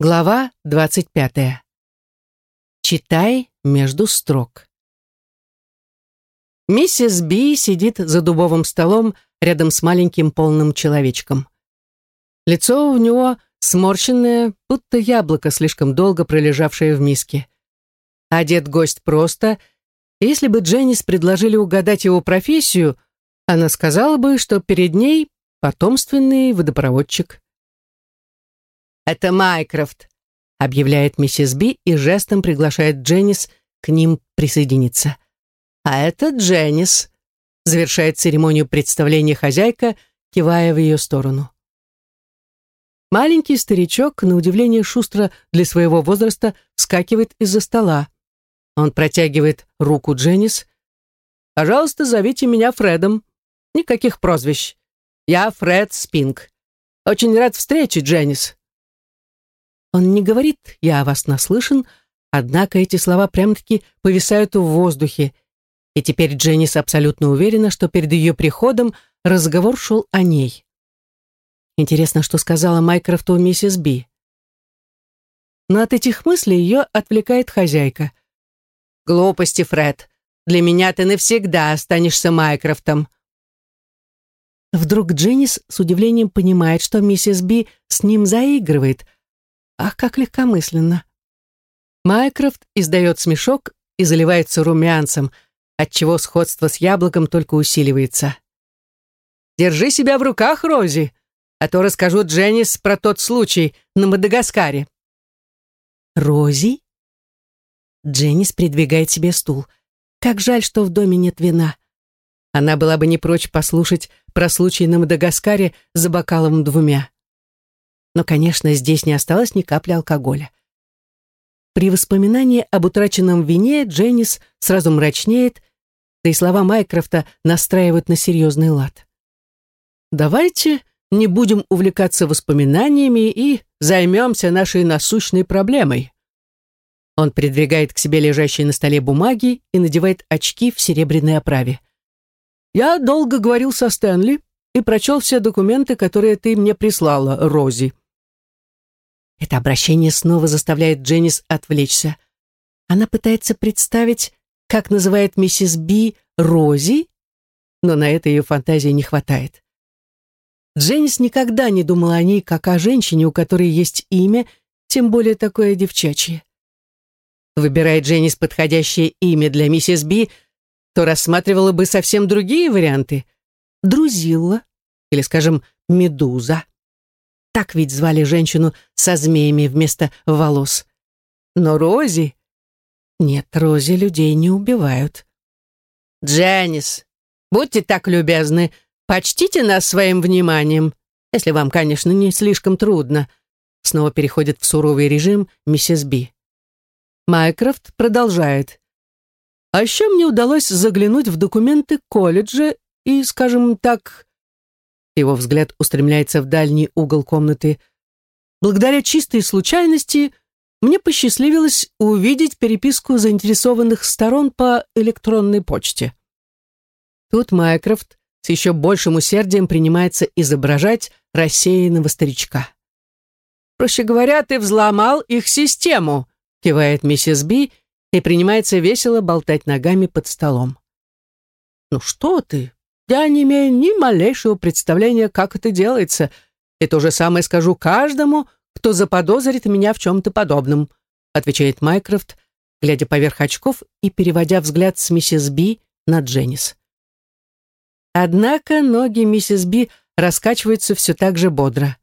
Глава 25. Читай между строк. Миссис Би сидит за дубовым столом рядом с маленьким полным человечком. Лицо у него сморщенное, будто яблоко, слишком долго пролежавшее в миске. Одет гость просто, если бы Дженнис предложили угадать его профессию, она сказала бы, что перед ней потомственный водопроводчик. «Это Майкрофт», — объявляет миссис Би и жестом приглашает Дженнис к ним присоединиться. «А это Дженнис», — завершает церемонию представления хозяйка, кивая в ее сторону. Маленький старичок, на удивление шустро для своего возраста, вскакивает из-за стола. Он протягивает руку Дженнис. «Пожалуйста, зовите меня Фредом. Никаких прозвищ. Я Фред Спинг. Очень рад встрече, Дженнис». Он не говорит «я о вас наслышан», однако эти слова прям-таки повисают в воздухе, и теперь Дженнис абсолютно уверена, что перед ее приходом разговор шел о ней. Интересно, что сказала Майкрофту миссис Би. Но от этих мыслей ее отвлекает хозяйка. «Глупости, Фред. Для меня ты навсегда останешься Майкрофтом». Вдруг Дженнис с удивлением понимает, что миссис Би с ним заигрывает – Ах, как легкомысленно. Майкрофт издает смешок и заливается румянцем, отчего сходство с яблоком только усиливается. «Держи себя в руках, Рози, а то расскажу Дженнис про тот случай на Мадагаскаре». «Рози?» Дженнис придвигает себе стул. Как жаль, что в доме нет вина. Она была бы не прочь послушать про случай на Мадагаскаре за бокалом двумя. Но, конечно, здесь не осталось ни капли алкоголя. При воспоминании об утраченном вине Дженнис сразу мрачнеет, да и слова Майкрофта настраивают на серьезный лад. «Давайте не будем увлекаться воспоминаниями и займемся нашей насущной проблемой». Он придвигает к себе лежащие на столе бумаги и надевает очки в серебряной оправе. «Я долго говорил со Стэнли и прочел все документы, которые ты мне прислала, Рози. Это обращение снова заставляет Дженнис отвлечься. Она пытается представить, как называет миссис Би Рози, но на это ее фантазии не хватает. Дженнис никогда не думала о ней как о женщине, у которой есть имя, тем более такое девчачье. Выбирая Дженнис подходящее имя для миссис Би, то рассматривала бы совсем другие варианты. Друзилла или, скажем, Медуза. Так ведь звали женщину со змеями вместо волос. Но Рози... Нет, Рози людей не убивают. «Дженнис, будьте так любезны, почтите нас своим вниманием, если вам, конечно, не слишком трудно», снова переходит в суровый режим миссис Би. Майкрофт продолжает. А еще мне удалось заглянуть в документы колледжа и, скажем так, его взгляд устремляется в дальний угол комнаты. Благодаря чистой случайности мне посчастливилось увидеть переписку заинтересованных сторон по электронной почте. Тут Майкрофт с еще большим усердием принимается изображать рассеянного старичка. «Проще говоря, ты взломал их систему», кивает миссис Би и принимается весело болтать ногами под столом. «Ну что ты? Я не имею ни малейшего представления, как это делается, и то же самое скажу каждому, кто заподозрит меня в чем-то подобном», отвечает Майкрофт, глядя поверх очков и переводя взгляд с миссис Би на Дженнис. Однако ноги миссис Би раскачиваются все так же бодро.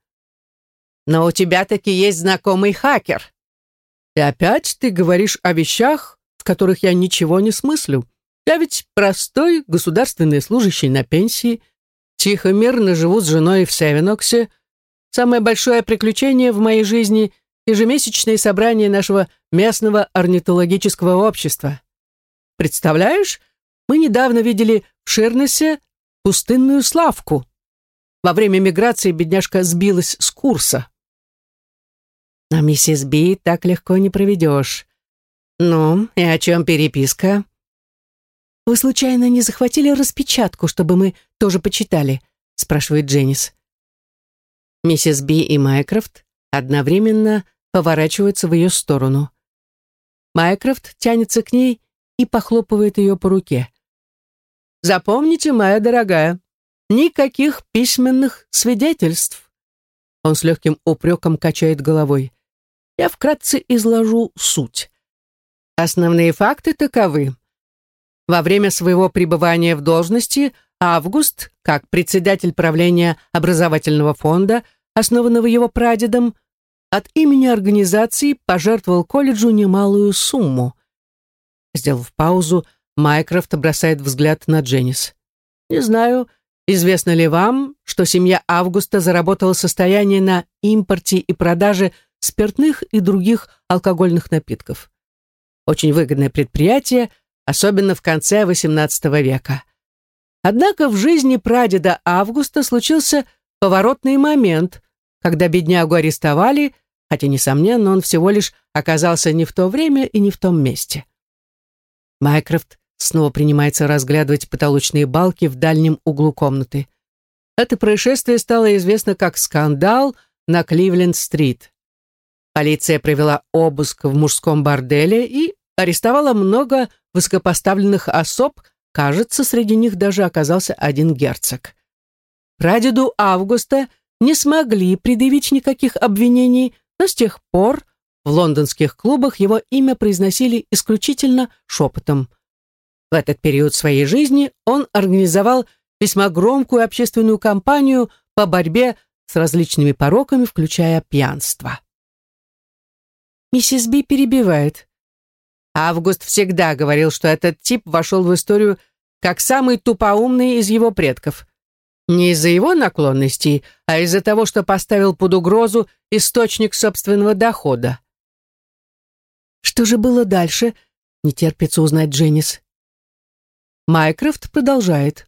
«Но у тебя таки есть знакомый хакер». «И опять ты говоришь о вещах, в которых я ничего не смыслю», я ведь простой государственный служащий на пенсии, тихо-мирно живу с женой в Севеноксе. Самое большое приключение в моей жизни — ежемесячное собрание нашего местного орнитологического общества. Представляешь, мы недавно видели в Ширнесе пустынную славку. Во время миграции бедняжка сбилась с курса. А миссис Би так легко не проведешь. Ну, и о чем переписка? «Вы случайно не захватили распечатку, чтобы мы тоже почитали?» спрашивает Дженнис. Миссис Би и Майкрофт одновременно поворачивается в ее сторону. Майкрофт тянется к ней и похлопывает ее по руке. «Запомните, моя дорогая, никаких письменных свидетельств». Он с легким упреком качает головой. «Я вкратце изложу суть. Основные факты таковы. Во время своего пребывания в должности Август, как председатель правления образовательного фонда, основанного его прадедом, от имени организации пожертвовал колледжу немалую сумму. Сделав паузу, Майкрофт бросает взгляд на Дженнис. «Не знаю, известно ли вам, что семья Августа заработала состояние на импорте и продаже спиртных и других алкогольных напитков. Очень выгодное предприятие, особенно в конце XVIII века. Однако в жизни прадеда Августа случился поворотный момент, когда беднягу арестовали, хотя, несомненно, он всего лишь оказался не в то время и не в том месте. Майкрофт снова принимается разглядывать потолочные балки в дальнем углу комнаты. Это происшествие стало известно как скандал на Кливленд-стрит. Полиция провела обыск в мужском борделе и арестовала много высокопоставленных особ, кажется, среди них даже оказался один герцог. Прадеду Августа не смогли предъявить никаких обвинений, но с тех пор в лондонских клубах его имя произносили исключительно шепотом. В этот период своей жизни он организовал весьма громкую общественную кампанию по борьбе с различными пороками, включая пьянство. Миссис Би перебивает. Август всегда говорил, что этот тип вошел в историю как самый тупоумный из его предков. Не из-за его наклонностей, а из-за того, что поставил под угрозу источник собственного дохода. Что же было дальше? Не терпится узнать Дженнис. Майкрофт продолжает.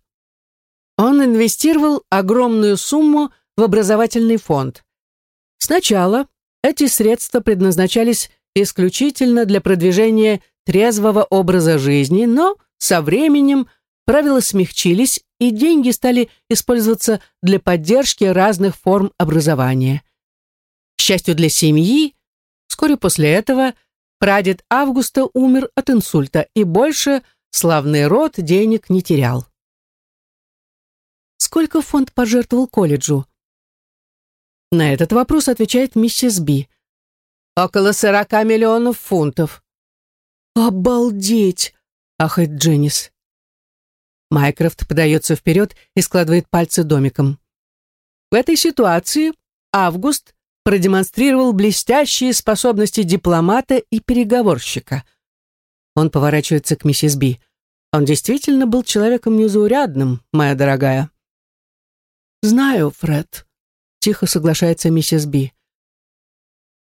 Он инвестировал огромную сумму в образовательный фонд. Сначала эти средства предназначались исключительно для продвижения трезвого образа жизни, но со временем правила смягчились, и деньги стали использоваться для поддержки разных форм образования. К счастью для семьи, вскоре после этого прадед Августа умер от инсульта, и больше славный род денег не терял. Сколько фонд пожертвовал колледжу? На этот вопрос отвечает миссис Би. Около сорока миллионов фунтов. Обалдеть! ахает Дженнис. Майкрофт подается вперед и складывает пальцы домиком. В этой ситуации Август продемонстрировал блестящие способности дипломата и переговорщика. Он поворачивается к миссис Би. Он действительно был человеком незаурядным, моя дорогая. «Знаю, Фред», Тихо соглашается миссис Би.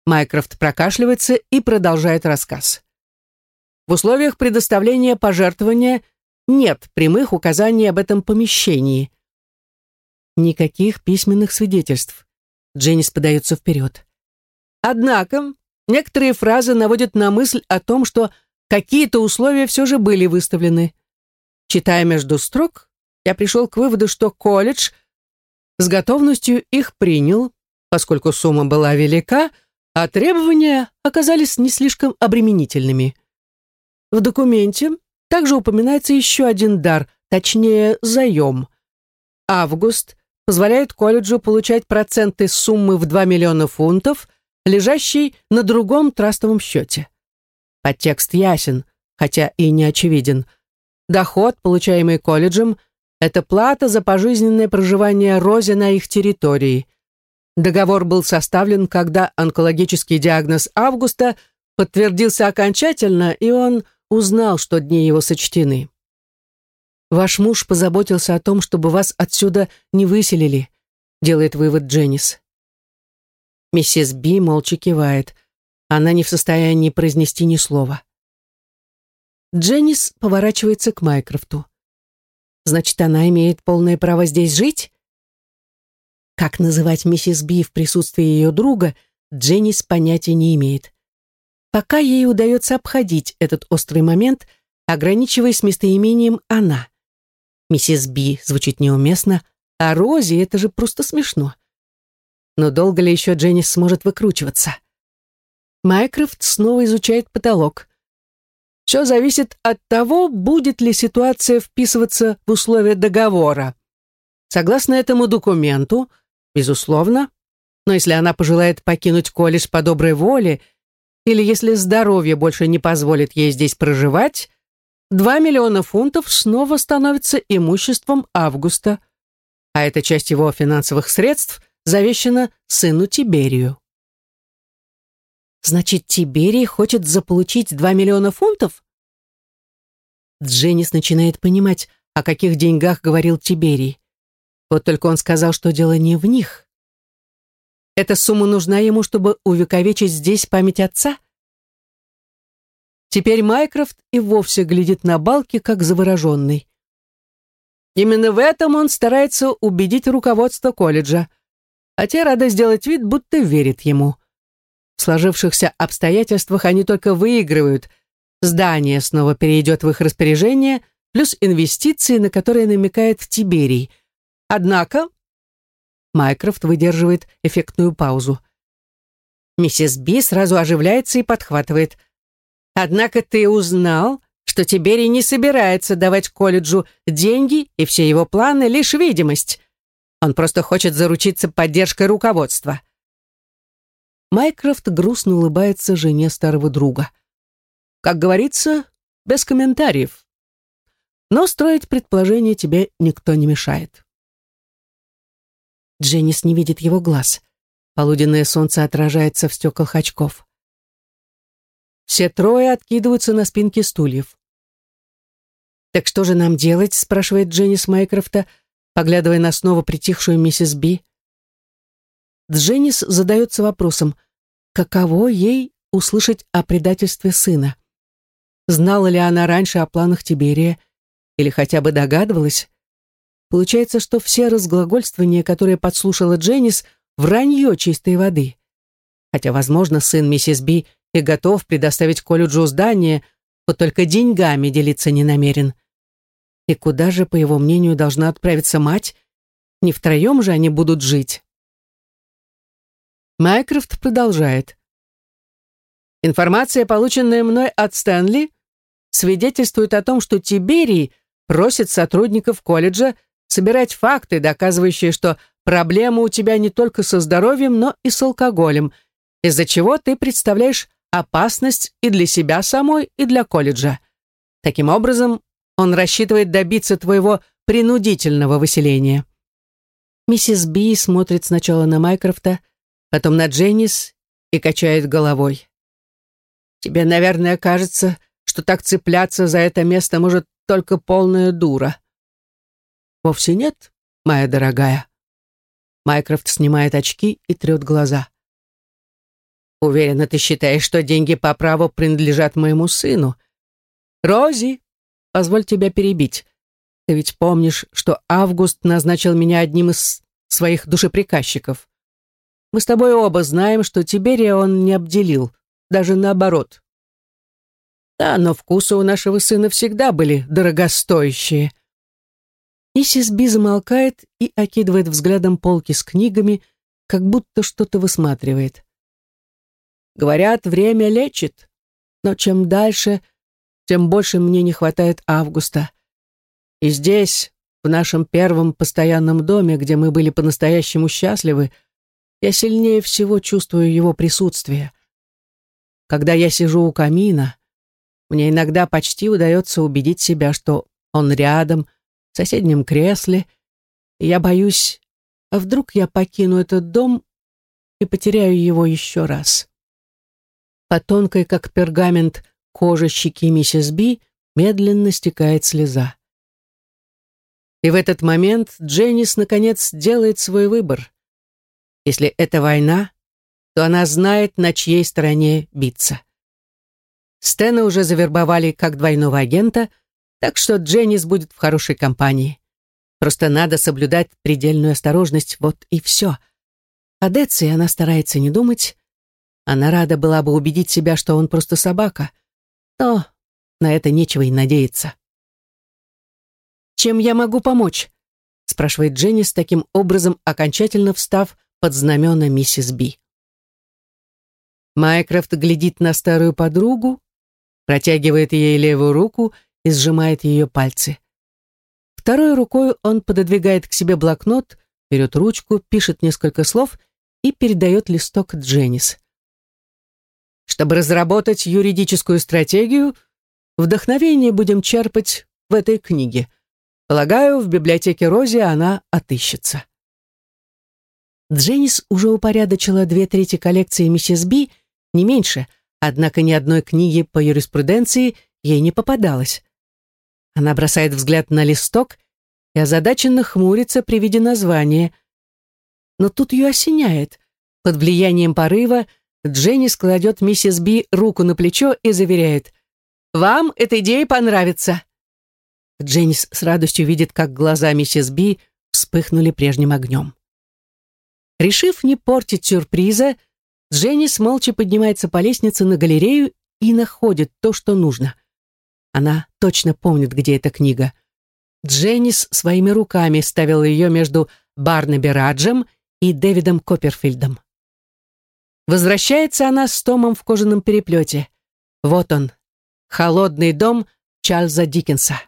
Майкрофт прокашливается и продолжает рассказ. В условиях предоставления пожертвования нет прямых указаний об этом помещении. Никаких письменных свидетельств. Дженнис подается вперед. Однако, некоторые фразы наводят на мысль о том, что какие-то условия все же были выставлены. Читая между строк, я пришел к выводу, что колледж с готовностью их принял, поскольку сумма была велика, а требования оказались не слишком обременительными. В документе также упоминается еще один дар, точнее, заем. Август позволяет колледжу получать проценты суммы в 2 миллиона фунтов, лежащей на другом трастовом счете. Подтекст ясен, хотя и не очевиден. Доход, получаемый колледжем, это плата за пожизненное проживание Рози на их территории. Договор был составлен, когда онкологический диагноз Августа подтвердился окончательно, и он узнал, что дни его сочтены. «Ваш муж позаботился о том, чтобы вас отсюда не выселили», делает вывод Дженнис. Миссис Би молча кивает. Она не в состоянии произнести ни слова. Дженнис поворачивается к Майкрофту. Значит, она имеет полное право здесь жить? Как называть миссис Би в присутствии ее друга, Дженнис понятия не имеет. Пока ей удается обходить этот острый момент, ограничиваясь местоимением «она». Миссис Би звучит неуместно, а Рози — это же просто смешно. Но долго ли еще Дженнис сможет выкручиваться? Майкрофт снова изучает потолок. Все зависит от того, будет ли ситуация вписываться в условия договора. Согласно этому документу, безусловно, но если она пожелает покинуть колледж по доброй воле, или если здоровье больше не позволит ей здесь проживать, 2 миллиона фунтов снова становится имуществом Августа, а эта часть его финансовых средств завещана сыну Тиберию. Значит, Тиберий хочет заполучить 2 миллиона фунтов? Дженнис начинает понимать, о каких деньгах говорил Тиберий. Вот только он сказал, что дело не в них. Эта сумма нужна ему, чтобы увековечить здесь память отца? Теперь Майкрофт и вовсе глядит на балки, как завороженный. Именно в этом он старается убедить руководство колледжа, а те рады сделать вид, будто верит ему. В сложившихся обстоятельствах они только выигрывают. Здание снова перейдет в их распоряжение, плюс инвестиции, на которые намекает Тиберий. Однако Майкрофт выдерживает эффектную паузу. Миссис Би сразу оживляется и подхватывает. «Однако ты узнал, что Тиберий не собирается давать колледжу деньги, и все его планы — лишь видимость. Он просто хочет заручиться поддержкой руководства. Майкрофт грустно улыбается жене старого друга. Как говорится, без комментариев. Но строить предположение тебе никто не мешает. Дженнис не видит его глаз. Полуденное солнце отражается в стеклах очков. Все трое откидываются на спинки стульев. «Так что же нам делать?» — спрашивает Дженнис Майкрофта, поглядывая на снова притихшую миссис Би. Дженнис задается вопросом, каково ей услышать о предательстве сына? Знала ли она раньше о планах Тиберия или хотя бы догадывалась? Получается, что все разглагольствования, которые подслушала Дженнис, вранье чистой воды. Хотя, возможно, сын миссис Би и готов предоставить колледжу здание, вот только деньгами делиться не намерен. И куда же, по его мнению, должна отправиться мать? Не втроем же они будут жить. Майкрофт продолжает. Информация, полученная мной от Стэнли, свидетельствует о том, что Тиберий просит сотрудников колледжа собирать факты, доказывающие, что проблема у тебя не только со здоровьем, но и с алкоголем, из-за чего ты представляешь опасность и для себя самой, и для колледжа. Таким образом, он рассчитывает добиться твоего принудительного выселения. Миссис Би смотрит сначала на Майкрофта, потом на Дженнис и качает головой. «Тебе, наверное, кажется, что так цепляться за это место может только полная дура». «Вовсе нет, моя дорогая». Майкрофт снимает очки и трет глаза. «Уверена, ты считаешь, что деньги по праву принадлежат моему сыну. Рози, позволь тебя перебить. Ты ведь помнишь, что Август назначил меня одним из своих душеприказчиков. Мы с тобой оба знаем, что Тиберия он не обделил, даже наоборот. Да, но вкусы у нашего сына всегда были дорогостоящие. Миссис Би замолкает и окидывает взглядом полки с книгами, как будто что-то высматривает. Говорят, время лечит, но чем дальше, тем больше мне не хватает Августа. И здесь, в нашем первом постоянном доме, где мы были по-настоящему счастливы, я сильнее всего чувствую его присутствие. Когда я сижу у камина, мне иногда почти удается убедить себя, что он рядом, соседнем кресле, я боюсь, а вдруг я покину этот дом и потеряю его еще раз. По тонкой, как пергамент, коже щеки миссис Би медленно стекает слеза. И в этот момент Дженнис, наконец, делает свой выбор. Если это война, то она знает, на чьей стороне биться. Стэна уже завербовали как двойного агента, так что Дженнис будет в хорошей компании. Просто надо соблюдать предельную осторожность, вот и все. О Деци она старается не думать. Она рада была бы убедить себя, что он просто собака. Но на это нечего и надеяться. «Чем я могу помочь?» спрашивает Дженнис, таким образом окончательно встав под знамена миссис Би. Майкрофт глядит на старую подругу, протягивает ей левую руку и сжимает ее пальцы. Второй рукой он пододвигает к себе блокнот, берет ручку, пишет несколько слов и передает листок Дженнис. Чтобы разработать юридическую стратегию, вдохновение будем черпать в этой книге. Полагаю, в библиотеке Рози она отыщется. Дженнис уже упорядочила две трети коллекции миссис Би, не меньше, однако ни одной книги по юриспруденции ей не попадалось. Она бросает взгляд на листок и озадаченно хмурится при виде названия. Но тут ее осеняет. Под влиянием порыва Дженни складет миссис Би руку на плечо и заверяет «Вам эта идея понравится». Дженнис с радостью видит, как глаза миссис Би вспыхнули прежним огнем. Решив не портить сюрприза, Дженнис молча поднимается по лестнице на галерею и находит то, что нужно. Она точно помнит, где эта книга. Дженнис своими руками ставила ее между Барнаби Раджем и Дэвидом Копперфильдом. Возвращается она с томом в кожаном переплете. Вот он, холодный дом Чарльза Диккенса.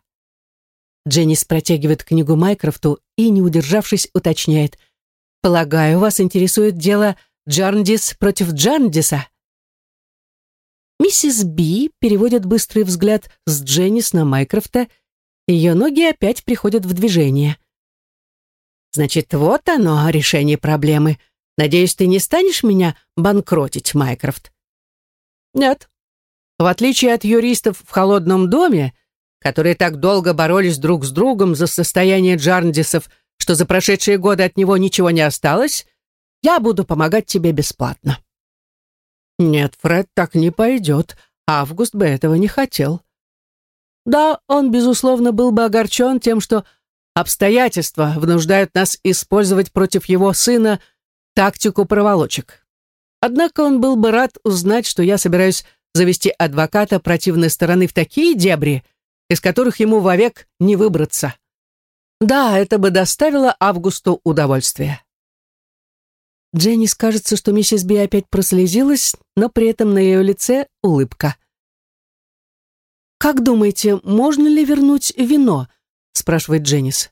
Дженнис протягивает книгу Майкрофту и, не удержавшись, уточняет. «Полагаю, вас интересует дело Джарндис против Джарндиса?» Миссис Би переводит быстрый взгляд с Дженнис на Майкрофта, ее ноги опять приходят в движение. «Значит, вот оно, решение проблемы. Надеюсь, ты не станешь меня банкротить, Майкрофт?» «Нет. В отличие от юристов в холодном доме, которые так долго боролись друг с другом за состояние Джарндисов, что за прошедшие годы от него ничего не осталось, я буду помогать тебе бесплатно». «Нет, Фред, так не пойдет. Август бы этого не хотел». Да, он, безусловно, был бы огорчен тем, что обстоятельства вынуждают нас использовать против его сына тактику проволочек. Однако он был бы рад узнать, что я собираюсь завести адвоката противной стороны в такие дебри, из которых ему вовек не выбраться. Да, это бы доставило Августу удовольствие. Дженни скажется, что миссис Би опять прослезилась, но при этом на ее лице улыбка. «Как думаете, можно ли вернуть вино?» спрашивает Дженнис.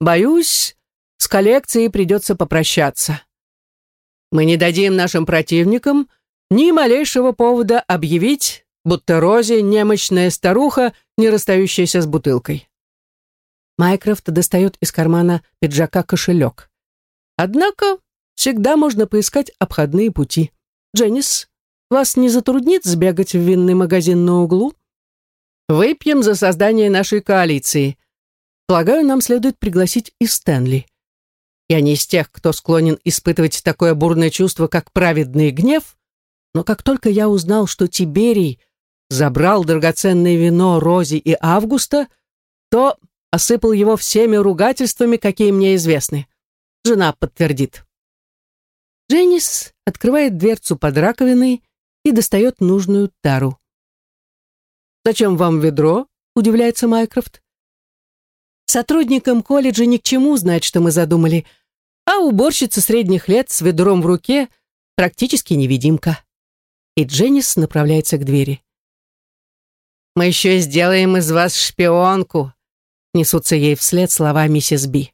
«Боюсь, с коллекцией придется попрощаться. Мы не дадим нашим противникам ни малейшего повода объявить, будто Рози немощная старуха, не расстающаяся с бутылкой. Майкрофт достает из кармана пиджака кошелек. Однако всегда можно поискать обходные пути. Дженнис, вас не затруднит сбегать в винный магазин на углу? Выпьем за создание нашей коалиции. Полагаю, нам следует пригласить и Стэнли. Я не из тех, кто склонен испытывать такое бурное чувство, как праведный гнев, но как только я узнал, что Тиберий забрал драгоценное вино Рози и Августа, то осыпал его всеми ругательствами, какие мне известны. Жена подтвердит. Дженнис открывает дверцу под раковиной и достает нужную тару. «Зачем вам ведро?» — удивляется Майкрофт. Сотрудникам колледжа ни к чему знать, что мы задумали, а уборщица средних лет с ведром в руке практически невидимка. И Дженнис направляется к двери. «Мы еще сделаем из вас шпионку», — несутся ей вслед слова миссис Би.